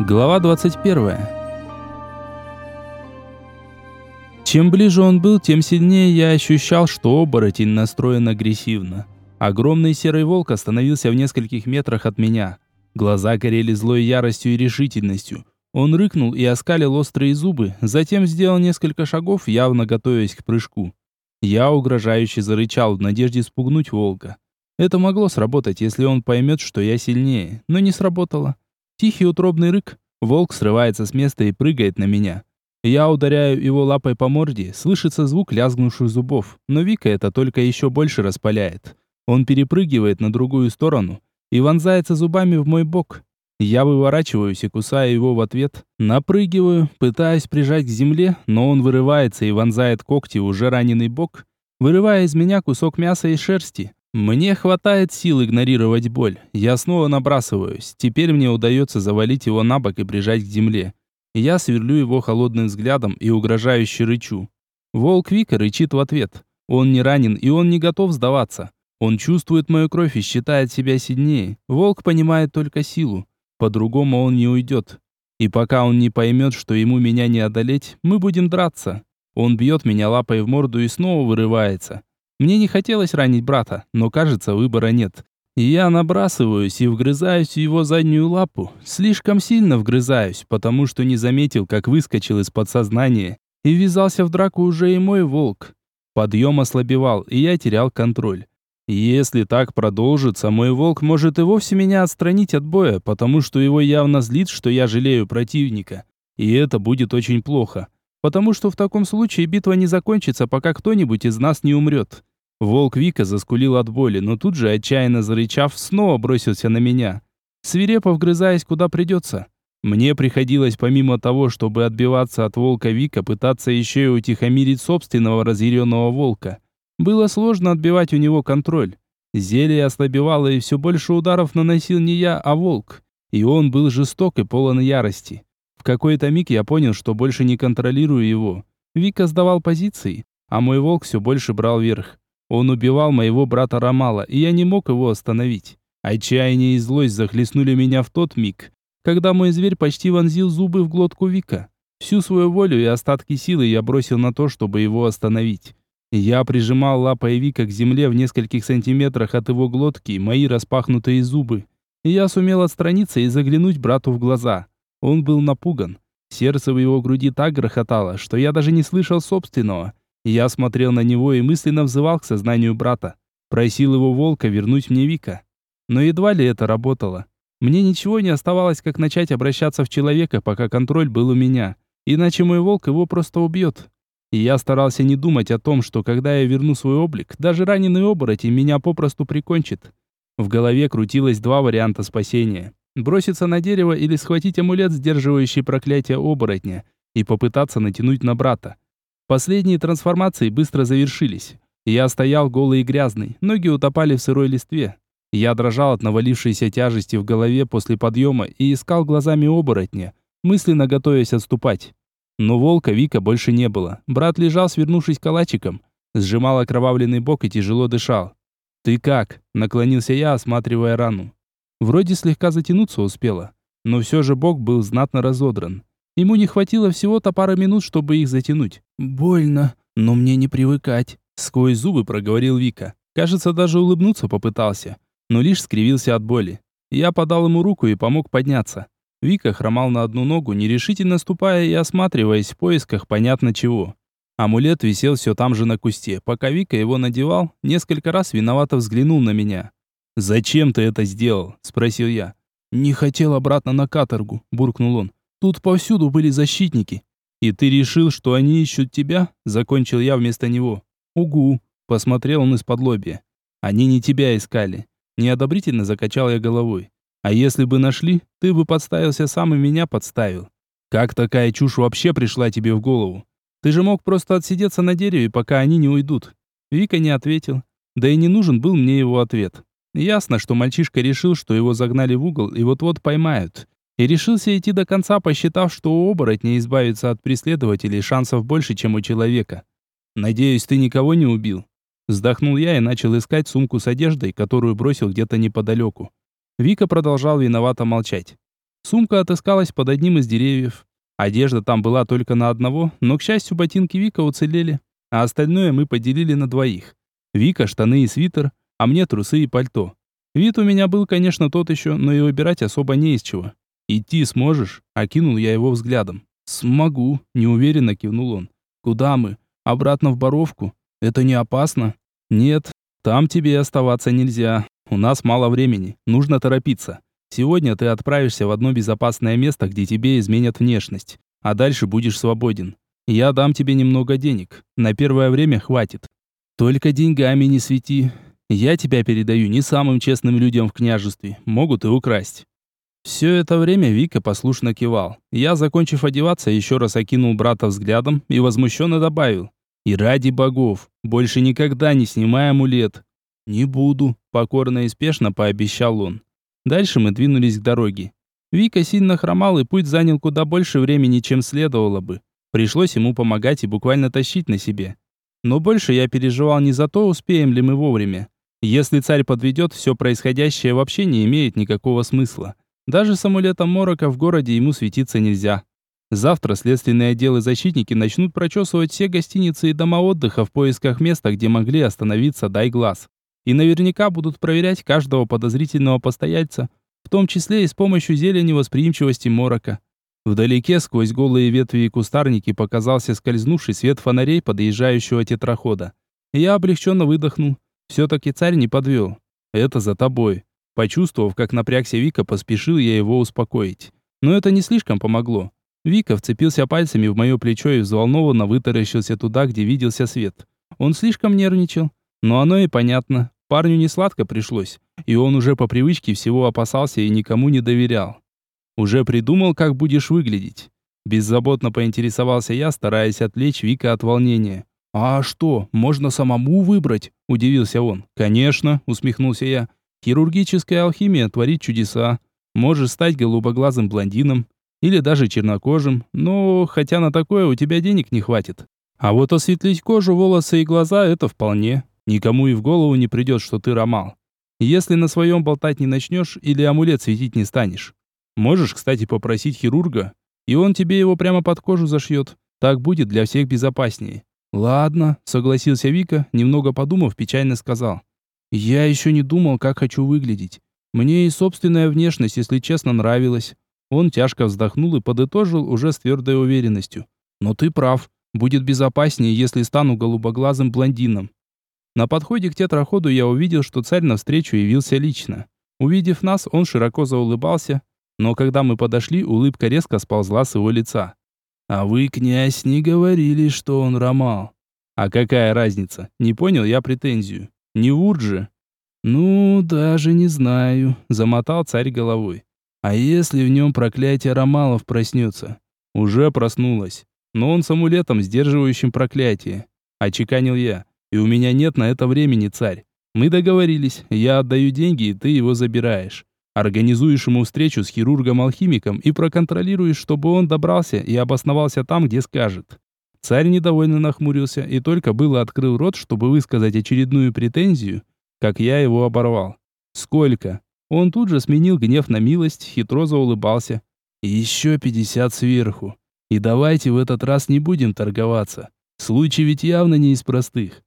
Глава 21. Чем ближе он был, тем сильнее я ощущал, что оборотень настроен агрессивно. Огромный серый волк остановился в нескольких метрах от меня. Глаза горели злой яростью и решительностью. Он рыкнул и оскалил острые зубы, затем сделал несколько шагов, явно готовясь к прыжку. Я угрожающе зарычал в надежде спугнуть волка. Это могло сработать, если он поймет, что я сильнее, но не сработало. Тихий утробный рык. Волк срывается с места и прыгает на меня. Я ударяю его лапой по морде, слышится звук лязгнувших зубов, но Вика это только еще больше распаляет. Он перепрыгивает на другую сторону и вонзается зубами в мой бок. Я выворачиваюсь и кусаю его в ответ, напрыгиваю, пытаясь прижать к земле, но он вырывается и вонзает когти уже раненый бок, вырывая из меня кусок мяса и шерсти. Мне хватает сил игнорировать боль. Я снова набрасываюсь. Теперь мне удается завалить его на бок и прижать к земле. Я сверлю его холодным взглядом и угрожающе рычу. Волк Вика рычит в ответ. Он не ранен и он не готов сдаваться. Он чувствует мою кровь и считает себя сильнее. Волк понимает только силу. По-другому он не уйдет. И пока он не поймет, что ему меня не одолеть, мы будем драться. Он бьет меня лапой в морду и снова вырывается. Мне не хотелось ранить брата, но, кажется, выбора нет. Я набрасываюсь и вгрызаюсь в его заднюю лапу. Слишком сильно вгрызаюсь, потому что не заметил, как выскочил из подсознания и ввязался в драку уже и мой волк. Подъем ослабевал, и я терял контроль. Если так продолжится, мой волк может и вовсе меня отстранить от боя, потому что его явно злит, что я жалею противника. И это будет очень плохо, потому что в таком случае битва не закончится, пока кто-нибудь из нас не умрет. Волк Вика заскулил от боли, но тут же, отчаянно зарычав, снова бросился на меня. Свирепо вгрызаясь куда придется. Мне приходилось помимо того, чтобы отбиваться от волка Вика, пытаться еще и утихомирить собственного разъяренного волка. Было сложно отбивать у него контроль. Зелье ослабевало, и все больше ударов наносил не я, а волк. И он был жесток и полон ярости. В какой-то миг я понял, что больше не контролирую его. Вика сдавал позиции, а мой волк все больше брал верх. Он убивал моего брата Ромала, и я не мог его остановить. Отчаяние и злость захлестнули меня в тот миг, когда мой зверь почти вонзил зубы в глотку Вика. Всю свою волю и остатки силы я бросил на то, чтобы его остановить. Я прижимал лапой Вика к земле в нескольких сантиметрах от его глотки мои распахнутые зубы. Я сумел отстраниться и заглянуть брату в глаза. Он был напуган. Сердце в его груди так грохотало, что я даже не слышал собственного. Я смотрел на него и мысленно взывал к сознанию брата. Просил его волка вернуть мне Вика. Но едва ли это работало. Мне ничего не оставалось, как начать обращаться в человека, пока контроль был у меня. Иначе мой волк его просто убьет. И я старался не думать о том, что когда я верну свой облик, даже раненый оборотень меня попросту прикончит. В голове крутилось два варианта спасения. Броситься на дерево или схватить амулет, сдерживающий проклятие оборотня, и попытаться натянуть на брата. Последние трансформации быстро завершились. Я стоял голый и грязный, ноги утопали в сырой листве. Я дрожал от навалившейся тяжести в голове после подъема и искал глазами оборотня, мысленно готовясь отступать. Но волка Вика больше не было. Брат лежал, свернувшись калачиком, сжимал окровавленный бок и тяжело дышал. «Ты как?» – наклонился я, осматривая рану. Вроде слегка затянуться успела, но все же бок был знатно разодран. Ему не хватило всего-то пары минут, чтобы их затянуть. «Больно, но мне не привыкать», — сквозь зубы проговорил Вика. Кажется, даже улыбнуться попытался, но лишь скривился от боли. Я подал ему руку и помог подняться. Вика хромал на одну ногу, нерешительно ступая и осматриваясь в поисках понятно чего. Амулет висел все там же на кусте. Пока Вика его надевал, несколько раз виновато взглянул на меня. «Зачем ты это сделал?» – спросил я. «Не хотел обратно на каторгу», – буркнул он. Тут повсюду были защитники. И ты решил, что они ищут тебя? Закончил я вместо него. Угу, посмотрел он из-под лобья. Они не тебя искали. Неодобрительно закачал я головой. А если бы нашли, ты бы подставился сам и меня подставил. Как такая чушь вообще пришла тебе в голову? Ты же мог просто отсидеться на дереве, пока они не уйдут. Вика не ответил. Да и не нужен был мне его ответ. Ясно, что мальчишка решил, что его загнали в угол и вот-вот поймают и решился идти до конца, посчитав, что у оборотня избавиться от преследователей шансов больше, чем у человека. «Надеюсь, ты никого не убил?» Вздохнул я и начал искать сумку с одеждой, которую бросил где-то неподалеку. Вика продолжал виновато молчать. Сумка отыскалась под одним из деревьев. Одежда там была только на одного, но, к счастью, ботинки Вика уцелели, а остальное мы поделили на двоих. Вика штаны и свитер, а мне трусы и пальто. Вид у меня был, конечно, тот еще, но и выбирать особо не из чего. «Идти сможешь?» – окинул я его взглядом. «Смогу», – неуверенно кивнул он. «Куда мы? Обратно в Боровку? Это не опасно?» «Нет, там тебе оставаться нельзя. У нас мало времени, нужно торопиться. Сегодня ты отправишься в одно безопасное место, где тебе изменят внешность, а дальше будешь свободен. Я дам тебе немного денег. На первое время хватит. Только деньгами не свети. Я тебя передаю не самым честным людям в княжестве. Могут и украсть. Все это время Вика послушно кивал. Я, закончив одеваться, еще раз окинул брата взглядом и возмущенно добавил. «И ради богов, больше никогда не снимай амулет». «Не буду», — покорно и спешно пообещал он. Дальше мы двинулись к дороге. Вика сильно хромал, и путь занял куда больше времени, чем следовало бы. Пришлось ему помогать и буквально тащить на себе. Но больше я переживал не за то, успеем ли мы вовремя. Если царь подведет, все происходящее вообще не имеет никакого смысла. Даже с амулетом Морока в городе ему светиться нельзя. Завтра следственные отделы защитники начнут прочесывать все гостиницы и дома отдыха в поисках места, где могли остановиться «Дай глаз» и наверняка будут проверять каждого подозрительного постояльца, в том числе и с помощью зелени восприимчивости морока. Вдалеке, сквозь голые ветви и кустарники, показался скользнувший свет фонарей подъезжающего тетрахода. Я облегченно выдохнул. Все-таки царь не подвел. Это за тобой. Почувствовав, как напрягся Вика, поспешил я его успокоить. Но это не слишком помогло. Вика вцепился пальцами в мое плечо и взволнованно вытаращился туда, где виделся свет. Он слишком нервничал. Но оно и понятно. Парню не сладко пришлось, и он уже по привычке всего опасался и никому не доверял. Уже придумал, как будешь выглядеть. Беззаботно поинтересовался я, стараясь отвлечь Вика от волнения. «А что, можно самому выбрать?» – удивился он. «Конечно», – усмехнулся я. «Хирургическая алхимия творит чудеса. Можешь стать голубоглазым блондином или даже чернокожим, но хотя на такое у тебя денег не хватит. А вот осветлить кожу, волосы и глаза – это вполне. Никому и в голову не придет, что ты ромал. Если на своем болтать не начнешь или амулет светить не станешь. Можешь, кстати, попросить хирурга, и он тебе его прямо под кожу зашьет. Так будет для всех безопаснее. Ладно, согласился Вика, немного подумав, печально сказал. Я еще не думал, как хочу выглядеть. Мне и собственная внешность, если честно, нравилась. Он тяжко вздохнул и подытожил уже с твердой уверенностью. Но ты прав. Будет безопаснее, если стану голубоглазым блондином. На подходе к тетраходу я увидел, что царь навстречу явился лично. Увидев нас, он широко заулыбался, но когда мы подошли, улыбка резко сползла с его лица. «А вы, князь, не говорили, что он ромал». «А какая разница? Не понял я претензию. Не вурд же». «Ну, даже не знаю», — замотал царь головой. «А если в нем проклятие ромалов проснется?» «Уже проснулось. Но он с амулетом, сдерживающим проклятие», — очеканил я. И у меня нет на это времени, царь. Мы договорились, я отдаю деньги, и ты его забираешь. Организуешь ему встречу с хирургом-алхимиком и проконтролируешь, чтобы он добрался и обосновался там, где скажет. Царь недовольно нахмурился и только было открыл рот, чтобы высказать очередную претензию, как я его оборвал. «Сколько?» Он тут же сменил гнев на милость, хитро заулыбался. «Еще пятьдесят сверху. И давайте в этот раз не будем торговаться. Случай ведь явно не из простых.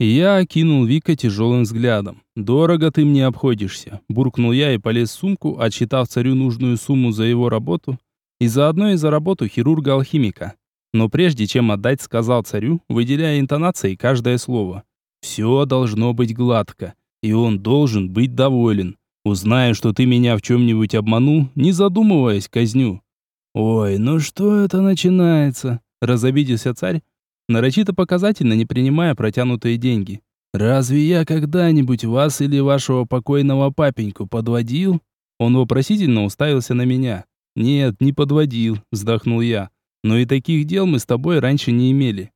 Я окинул Вика тяжелым взглядом. «Дорого ты мне обходишься», – буркнул я и полез в сумку, отсчитав царю нужную сумму за его работу и заодно и за работу хирурга-алхимика. Но прежде чем отдать, сказал царю, выделяя интонацией каждое слово. «Все должно быть гладко, и он должен быть доволен. Узнаю, что ты меня в чем-нибудь обманул, не задумываясь, казню». «Ой, ну что это начинается?» – разобиделся царь, нарочито показательно не принимая протянутые деньги. «Разве я когда-нибудь вас или вашего покойного папеньку подводил?» Он вопросительно уставился на меня. «Нет, не подводил», — вздохнул я. «Но и таких дел мы с тобой раньше не имели».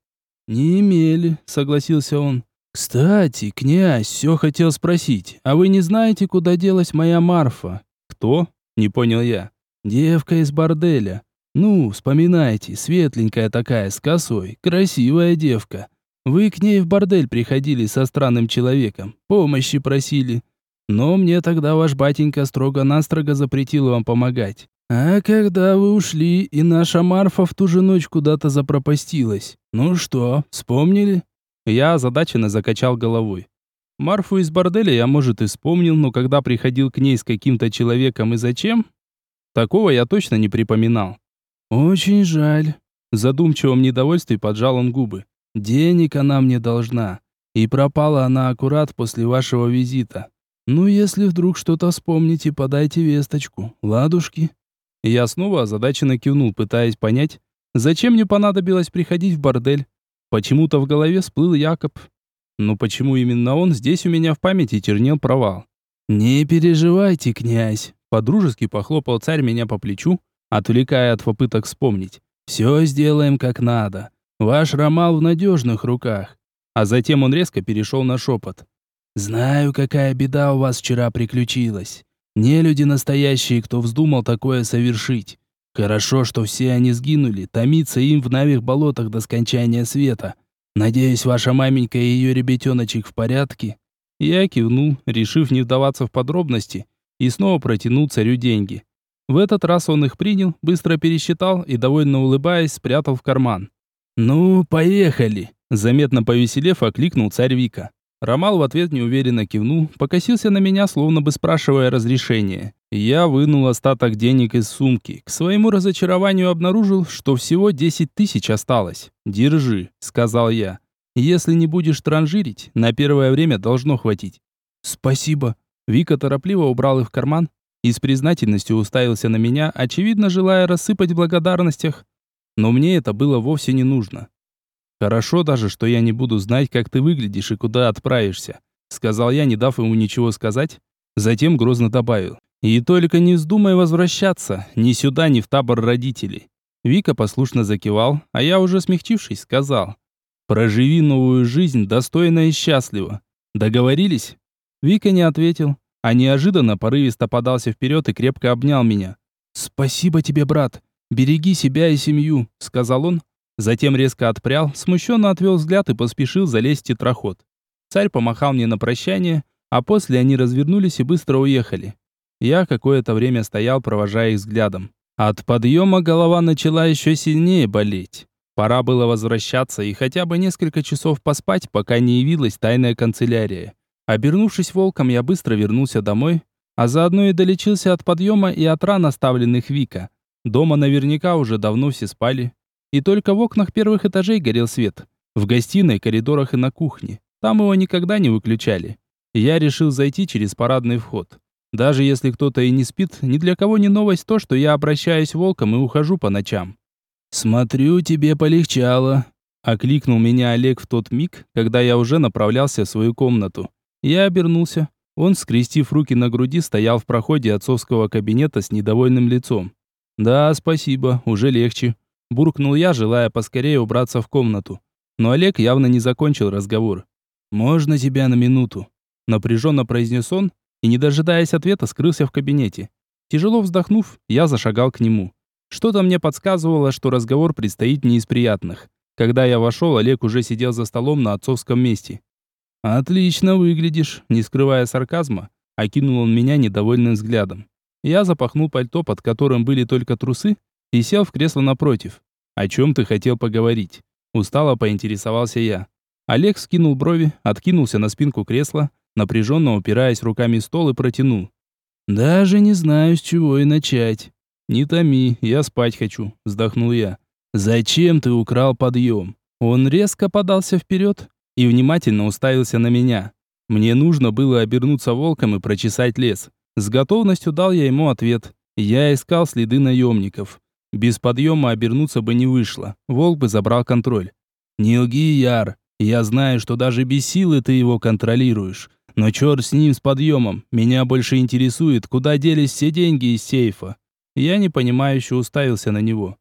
«Не имели», — согласился он. «Кстати, князь, все хотел спросить, а вы не знаете, куда делась моя Марфа?» «Кто?» — не понял я. «Девка из борделя. Ну, вспоминайте, светленькая такая, с косой, красивая девка. Вы к ней в бордель приходили со странным человеком, помощи просили. Но мне тогда ваш батенька строго-настрого запретил вам помогать. «А когда вы ушли, и наша Марфа в ту же ночь куда-то запропастилась? Ну что, вспомнили?» Я озадаченно закачал головой. Марфу из борделя я, может, и вспомнил, но когда приходил к ней с каким-то человеком и зачем? Такого я точно не припоминал. «Очень жаль». В задумчивом недовольстве поджал он губы. «Денег она мне должна. И пропала она аккурат после вашего визита. Ну, если вдруг что-то вспомните, подайте весточку. Ладушки?» Я снова озадаченно кивнул, пытаясь понять, зачем мне понадобилось приходить в бордель. Почему-то в голове всплыл Якоб. Но почему именно он здесь у меня в памяти тернел провал? «Не переживайте, князь!» Подружески похлопал царь меня по плечу, отвлекая от попыток вспомнить. «Все сделаем как надо. Ваш Ромал в надежных руках». А затем он резко перешел на шепот. «Знаю, какая беда у вас вчера приключилась. Не люди настоящие, кто вздумал такое совершить. Хорошо, что все они сгинули, томиться им в навих болотах до скончания света. Надеюсь, ваша маменька и ее ребятеночек в порядке?» Я кивнул, решив не вдаваться в подробности, и снова протянул царю деньги. В этот раз он их принял, быстро пересчитал и, довольно улыбаясь, спрятал в карман. «Ну, поехали!» Заметно повеселев, окликнул царь Вика. Ромал в ответ неуверенно кивнул, покосился на меня, словно бы спрашивая разрешения. Я вынул остаток денег из сумки. К своему разочарованию обнаружил, что всего 10 тысяч осталось. «Держи», — сказал я. «Если не будешь транжирить, на первое время должно хватить». «Спасибо». Вика торопливо убрал их в карман и с признательностью уставился на меня, очевидно желая рассыпать в благодарностях. Но мне это было вовсе не нужно. «Хорошо даже, что я не буду знать, как ты выглядишь и куда отправишься», сказал я, не дав ему ничего сказать. Затем грозно добавил. «И только не вздумай возвращаться, ни сюда, ни в табор родителей». Вика послушно закивал, а я уже смягчившись, сказал. «Проживи новую жизнь достойно и счастливо. Договорились?» Вика не ответил, а неожиданно порывисто подался вперед и крепко обнял меня. «Спасибо тебе, брат. Береги себя и семью», — сказал он, Затем резко отпрял, смущенно отвел взгляд и поспешил залезть в тетраход. Царь помахал мне на прощание, а после они развернулись и быстро уехали. Я какое-то время стоял, провожая их взглядом. От подъема голова начала еще сильнее болеть. Пора было возвращаться и хотя бы несколько часов поспать, пока не явилась тайная канцелярия. Обернувшись волком, я быстро вернулся домой, а заодно и долечился от подъема и от ран, оставленных Вика. Дома наверняка уже давно все спали. И только в окнах первых этажей горел свет. В гостиной, коридорах и на кухне. Там его никогда не выключали. Я решил зайти через парадный вход. Даже если кто-то и не спит, ни для кого не новость то, что я обращаюсь волком и ухожу по ночам. «Смотрю, тебе полегчало», — окликнул меня Олег в тот миг, когда я уже направлялся в свою комнату. Я обернулся. Он, скрестив руки на груди, стоял в проходе отцовского кабинета с недовольным лицом. «Да, спасибо, уже легче», буркнул я, желая поскорее убраться в комнату. Но Олег явно не закончил разговор. «Можно тебя на минуту?» Напряженно произнес он и, не дожидаясь ответа, скрылся в кабинете. Тяжело вздохнув, я зашагал к нему. Что-то мне подсказывало, что разговор предстоит не из приятных. Когда я вошел, Олег уже сидел за столом на отцовском месте. «Отлично выглядишь», не скрывая сарказма, окинул он меня недовольным взглядом. Я запахнул пальто, под которым были только трусы, и сел в кресло напротив. «О чем ты хотел поговорить?» Устало поинтересовался я. Олег скинул брови, откинулся на спинку кресла, напряженно упираясь руками в стол и протянул. «Даже не знаю, с чего и начать». «Не томи, я спать хочу», — вздохнул я. «Зачем ты украл подъем?» Он резко подался вперед и внимательно уставился на меня. Мне нужно было обернуться волком и прочесать лес. С готовностью дал я ему ответ. Я искал следы наемников. Без подъема обернуться бы не вышло. Волк бы забрал контроль. «Не лги, Яр. Я знаю, что даже без силы ты его контролируешь. Но черт с ним, с подъемом. Меня больше интересует, куда делись все деньги из сейфа». Я непонимающе уставился на него.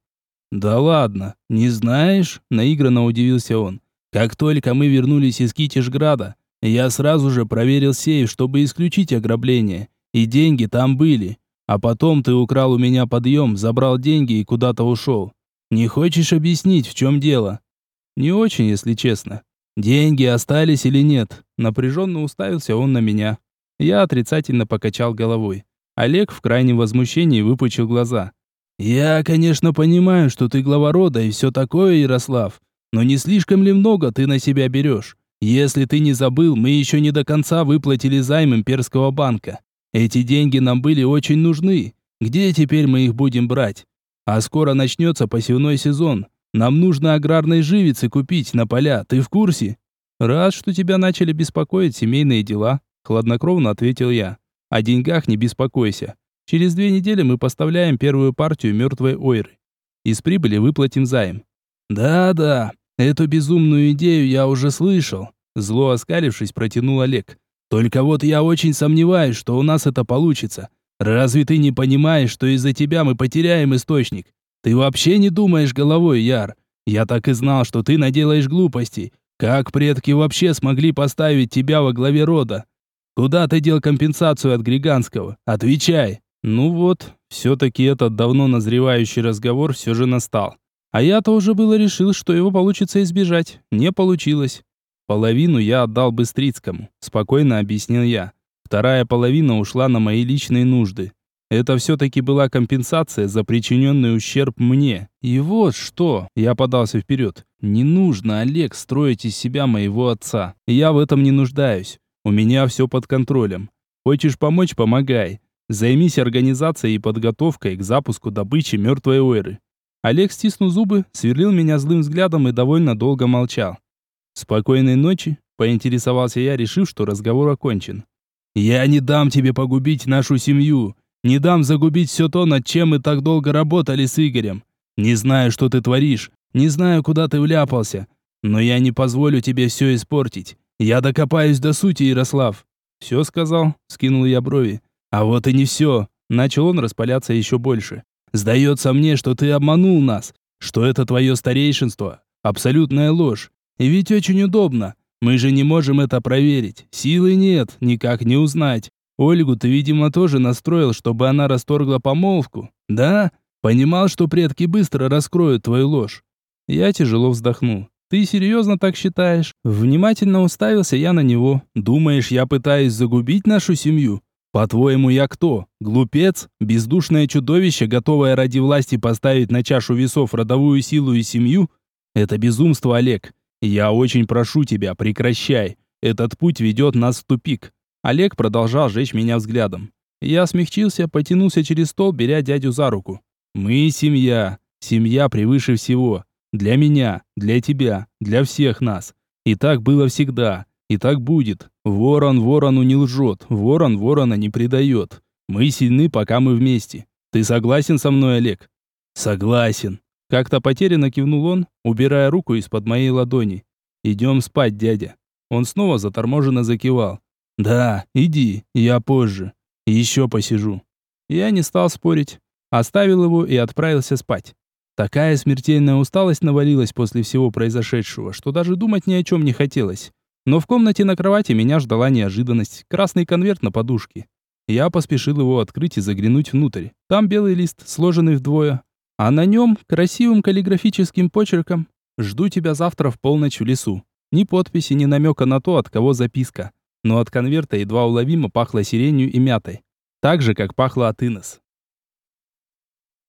«Да ладно, не знаешь?» – наигранно удивился он. «Как только мы вернулись из Китежграда, я сразу же проверил сейф, чтобы исключить ограбление. И деньги там были. А потом ты украл у меня подъем, забрал деньги и куда-то ушел. Не хочешь объяснить, в чем дело?» «Не очень, если честно. Деньги остались или нет?» Напряженно уставился он на меня. Я отрицательно покачал головой. Олег в крайнем возмущении выпучил глаза. «Я, конечно, понимаю, что ты глава рода и все такое, Ярослав, но не слишком ли много ты на себя берешь? Если ты не забыл, мы еще не до конца выплатили займ имперского банка. Эти деньги нам были очень нужны. Где теперь мы их будем брать? А скоро начнется посевной сезон. Нам нужно аграрной живицы купить на поля, ты в курсе?» «Рад, что тебя начали беспокоить семейные дела», — хладнокровно ответил я. «О деньгах не беспокойся. Через две недели мы поставляем первую партию мертвой ойры. Из прибыли выплатим займ». «Да-да, эту безумную идею я уже слышал», — зло оскалившись, протянул Олег. «Только вот я очень сомневаюсь, что у нас это получится. Разве ты не понимаешь, что из-за тебя мы потеряем источник? Ты вообще не думаешь головой, Яр? Я так и знал, что ты наделаешь глупостей. Как предки вообще смогли поставить тебя во главе рода? Куда ты дел компенсацию от Григанского? Отвечай. Ну вот, все-таки этот давно назревающий разговор все же настал. А я-то уже было решил, что его получится избежать. Не получилось. Половину я отдал Быстрицкому, спокойно объяснил я. Вторая половина ушла на мои личные нужды. Это все-таки была компенсация за причиненный ущерб мне. И вот что, я подался вперед. Не нужно, Олег, строить из себя моего отца. Я в этом не нуждаюсь. У меня все под контролем. Хочешь помочь – помогай. Займись организацией и подготовкой к запуску добычи мертвой ойры. Олег, стиснул зубы, сверлил меня злым взглядом и довольно долго молчал. «Спокойной ночи», – поинтересовался я, решив, что разговор окончен. «Я не дам тебе погубить нашу семью», не дам загубить все то, над чем мы так долго работали с Игорем. Не знаю, что ты творишь, не знаю, куда ты вляпался, но я не позволю тебе все испортить. Я докопаюсь до сути, Ярослав. Все сказал, скинул я брови. А вот и не все. Начал он распаляться еще больше. Сдается мне, что ты обманул нас, что это твое старейшинство. Абсолютная ложь. И ведь очень удобно. Мы же не можем это проверить. Силы нет, никак не узнать. Ольгу ты, видимо, тоже настроил, чтобы она расторгла помолвку. Да? Понимал, что предки быстро раскроют твою ложь. Я тяжело вздохнул. Ты серьезно так считаешь? Внимательно уставился я на него. Думаешь, я пытаюсь загубить нашу семью? По-твоему, я кто? Глупец? Бездушное чудовище, готовое ради власти поставить на чашу весов родовую силу и семью? Это безумство, Олег. Я очень прошу тебя, прекращай. Этот путь ведет нас в тупик. Олег продолжал жечь меня взглядом. Я смягчился, потянулся через стол, беря дядю за руку. «Мы семья. Семья превыше всего. Для меня, для тебя, для всех нас. И так было всегда. И так будет. Ворон ворону не лжет, ворон ворона не предает. Мы сильны, пока мы вместе. Ты согласен со мной, Олег?» «Согласен». Как-то потерянно кивнул он, убирая руку из-под моей ладони. «Идем спать, дядя». Он снова заторможенно закивал. «Да, иди, я позже. Еще посижу». Я не стал спорить. Оставил его и отправился спать. Такая смертельная усталость навалилась после всего произошедшего, что даже думать ни о чем не хотелось. Но в комнате на кровати меня ждала неожиданность. Красный конверт на подушке. Я поспешил его открыть и заглянуть внутрь. Там белый лист, сложенный вдвое. А на нем, красивым каллиграфическим почерком, «Жду тебя завтра в полночь в лесу». Ни подписи, ни намека на то, от кого записка но от конверта едва уловимо пахло сиренью и мятой. Так же, как пахло от Инес.